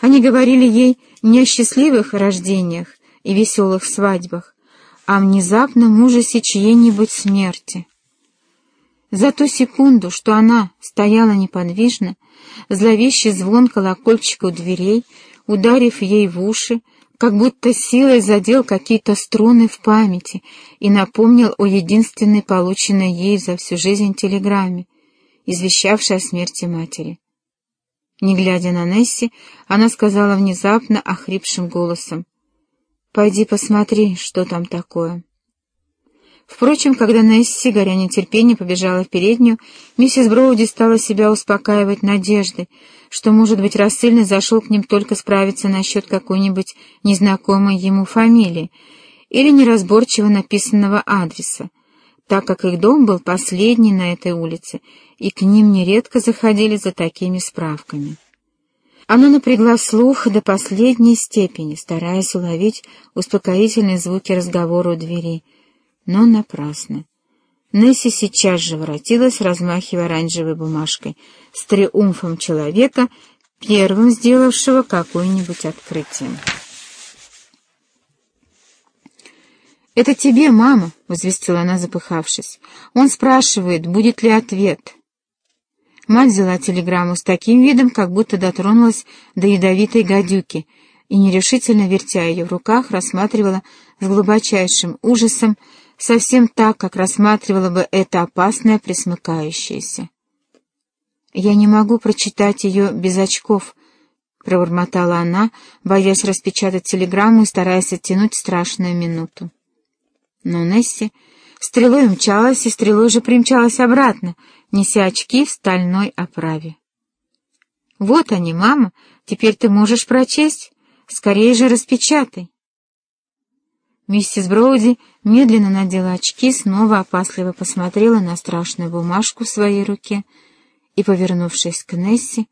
Они говорили ей не о счастливых рождениях и веселых свадьбах, а о внезапном ужасе чьей-нибудь смерти. За ту секунду, что она стояла неподвижно, зловещий звон колокольчика у дверей, ударив ей в уши, как будто силой задел какие-то струны в памяти и напомнил о единственной полученной ей за всю жизнь телеграмме, извещавшей о смерти матери. Не глядя на Несси, она сказала внезапно охрипшим голосом, «Пойди посмотри, что там такое». Впрочем, когда Несси, горя нетерпением, побежала в переднюю, миссис Броуди стала себя успокаивать надеждой, что, может быть, рассыльный зашел к ним только справиться насчет какой-нибудь незнакомой ему фамилии или неразборчиво написанного адреса, так как их дом был последний на этой улице, и к ним нередко заходили за такими справками. Она напрягла слух до последней степени, стараясь уловить успокоительные звуки разговора у двери — но напрасно. Несси сейчас же воротилась, размахивая оранжевой бумажкой, с триумфом человека, первым сделавшего какое-нибудь открытие. «Это тебе, мама», — возвестила она, запыхавшись. «Он спрашивает, будет ли ответ». Мать взяла телеграмму с таким видом, как будто дотронулась до ядовитой гадюки, и, нерешительно вертя ее в руках, рассматривала с глубочайшим ужасом совсем так, как рассматривала бы это опасное присмыкающееся. «Я не могу прочитать ее без очков», — пробормотала она, боясь распечатать телеграмму и стараясь оттянуть страшную минуту. Но Несси стрелой умчалась, и стрелой же примчалась обратно, неся очки в стальной оправе. «Вот они, мама, теперь ты можешь прочесть. Скорее же распечатай». Миссис Броуди медленно надела очки, снова опасливо посмотрела на страшную бумажку в своей руке и, повернувшись к Несси,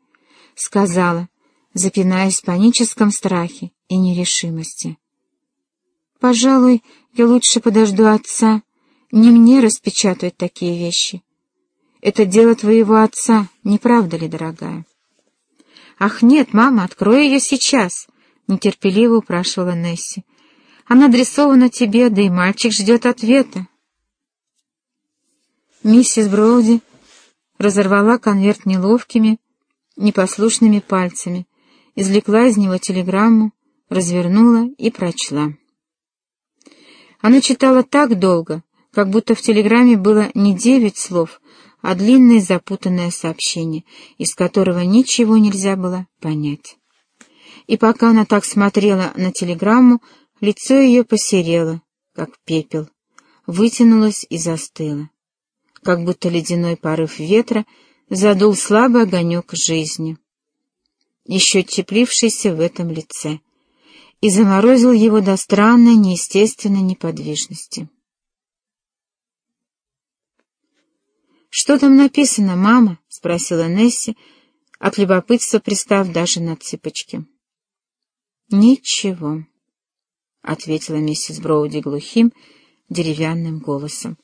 сказала, запинаясь в паническом страхе и нерешимости. «Пожалуй, я лучше подожду отца. Не мне распечатывать такие вещи. Это дело твоего отца, не правда ли, дорогая?» «Ах, нет, мама, открой ее сейчас!» — нетерпеливо упрашивала Несси. Она адресована тебе, да и мальчик ждет ответа. Миссис Броуди разорвала конверт неловкими, непослушными пальцами, извлекла из него телеграмму, развернула и прочла. Она читала так долго, как будто в телеграмме было не девять слов, а длинное запутанное сообщение, из которого ничего нельзя было понять. И пока она так смотрела на телеграмму, Лицо ее посерело, как пепел, вытянулось и застыло, как будто ледяной порыв ветра задул слабый огонек жизни, еще теплившийся в этом лице, и заморозил его до странной, неестественной неподвижности. «Что там написано, мама?» — спросила Несси, от любопытства пристав даже на цыпочки. «Ничего». — ответила миссис Броуди глухим, деревянным голосом.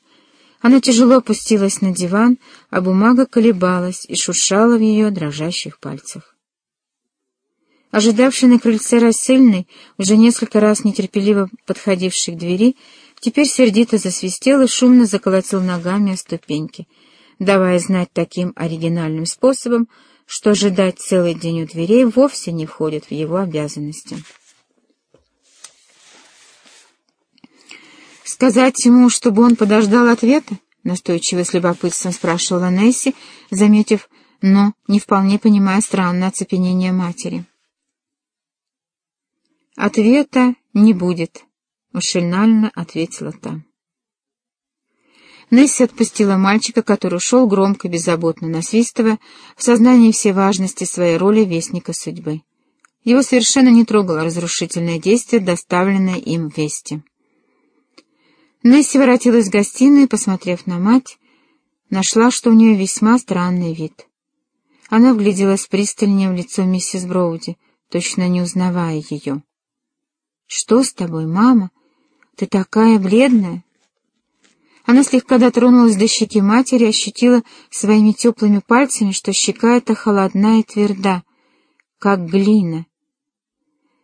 Она тяжело опустилась на диван, а бумага колебалась и шуршала в ее дрожащих пальцах. Ожидавший на крыльце рассыльный, уже несколько раз нетерпеливо подходивший к двери, теперь сердито засвистел и шумно заколотил ногами о ступеньки, давая знать таким оригинальным способом, что ожидать целый день у дверей вовсе не входит в его обязанности. «Сказать ему, чтобы он подождал ответа?» — настойчиво с любопытством спрашивала Несси, заметив, но не вполне понимая странное оцепенение матери. «Ответа не будет», — машинально ответила та. Несси отпустила мальчика, который ушел громко, беззаботно насвистывая, в сознании всей важности своей роли вестника судьбы. Его совершенно не трогало разрушительное действие, доставленное им вести. Несси воротилась в гостиную и, посмотрев на мать, нашла, что у нее весьма странный вид. Она вгляделась пристальнее в лицо миссис Броуди, точно не узнавая ее. «Что с тобой, мама? Ты такая бледная!» Она слегка дотронулась до щеки матери и ощутила своими теплыми пальцами, что щека эта холодна и тверда, как глина,